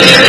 You.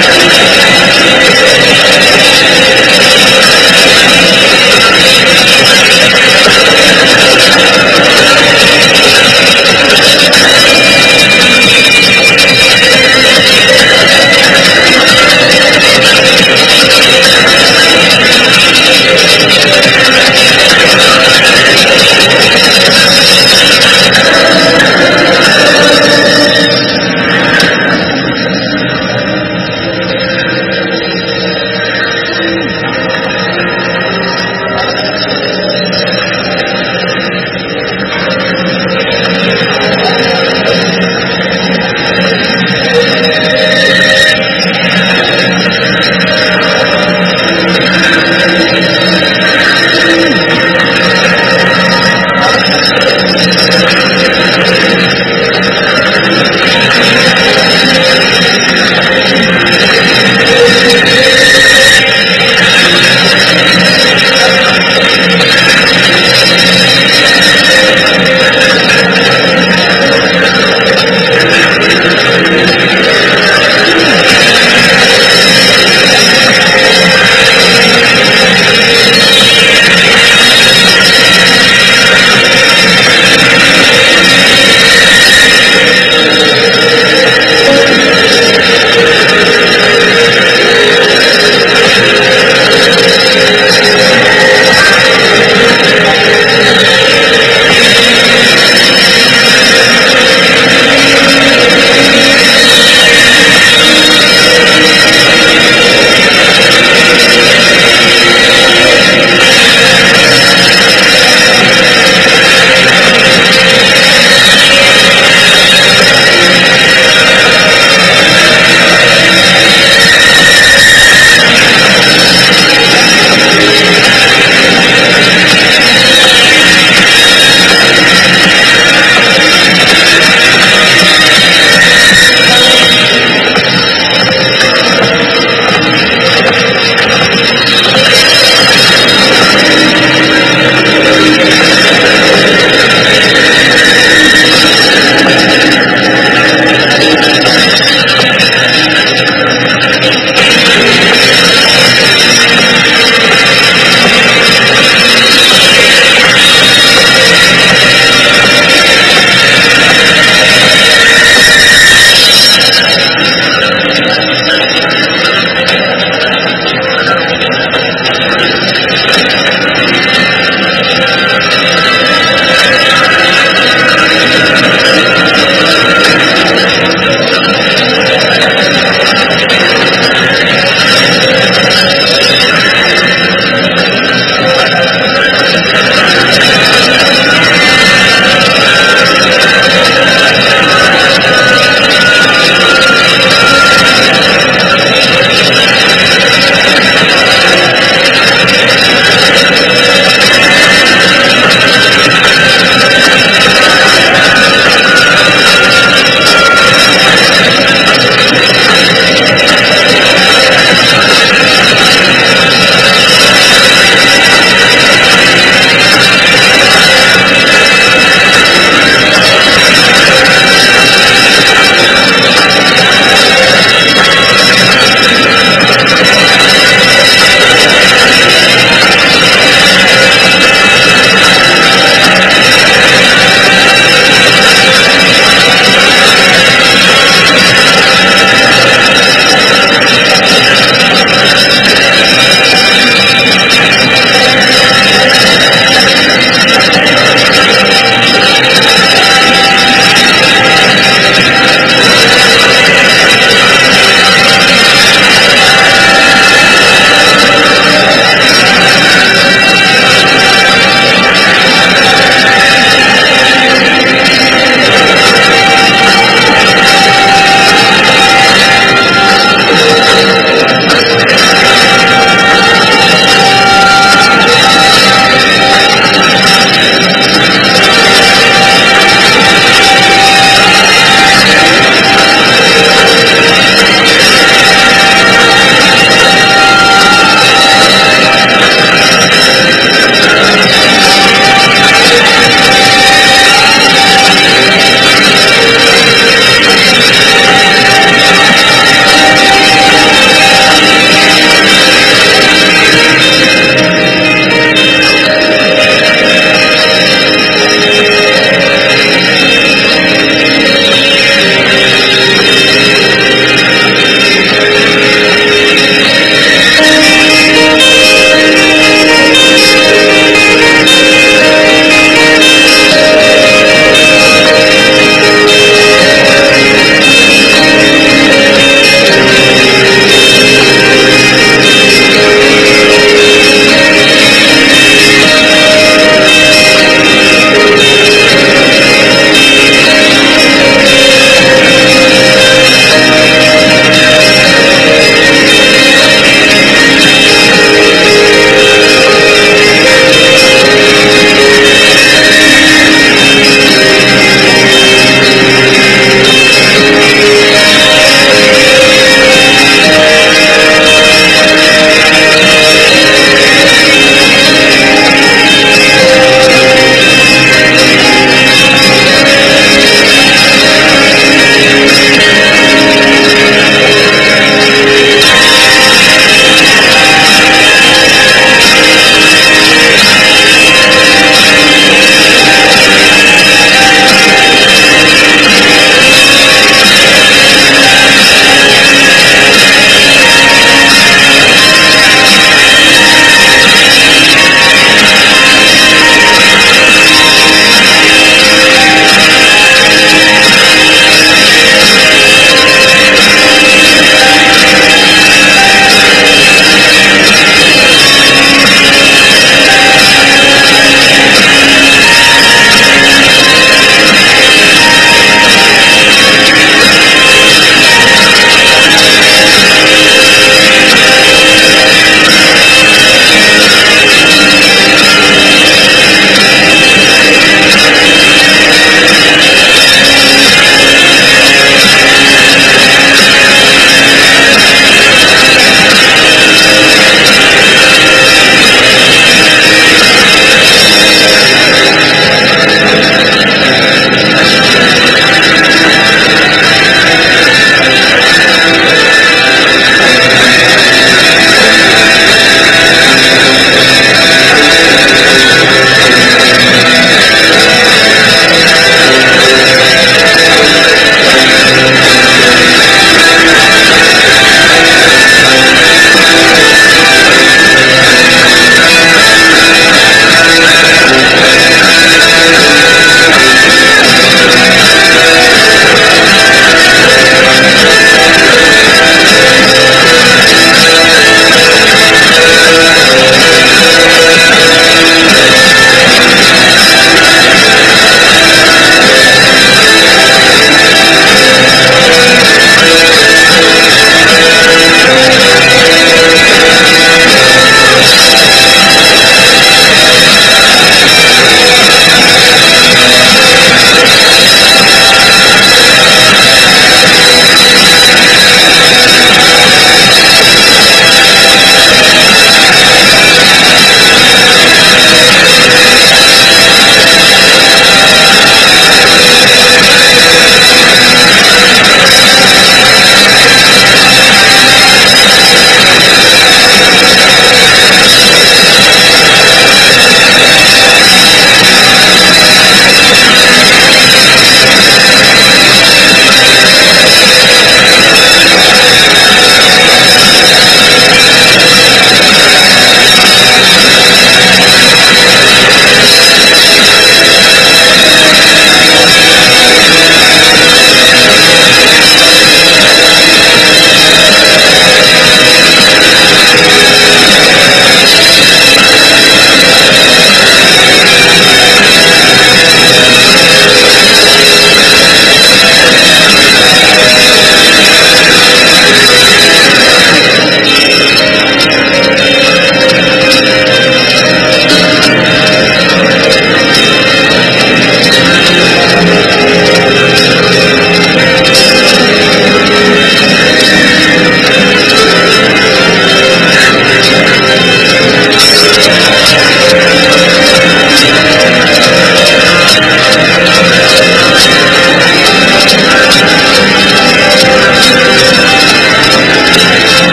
フフフフ。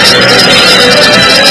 プレゼントは?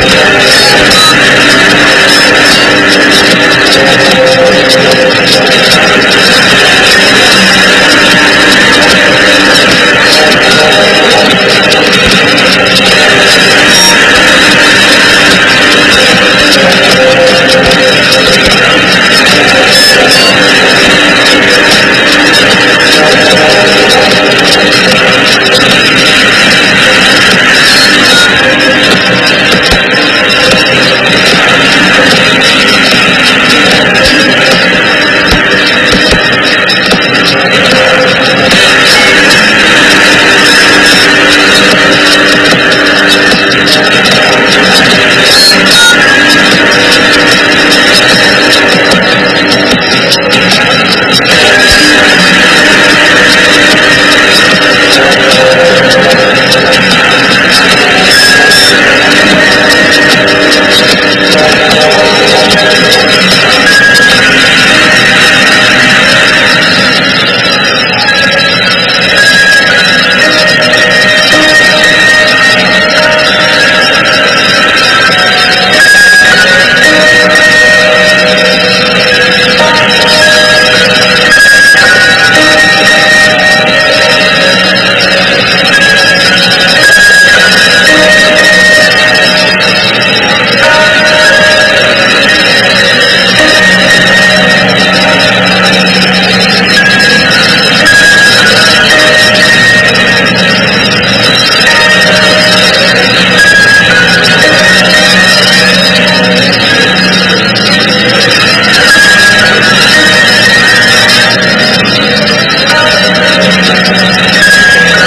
you.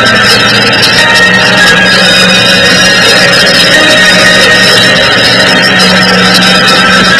フフフフ。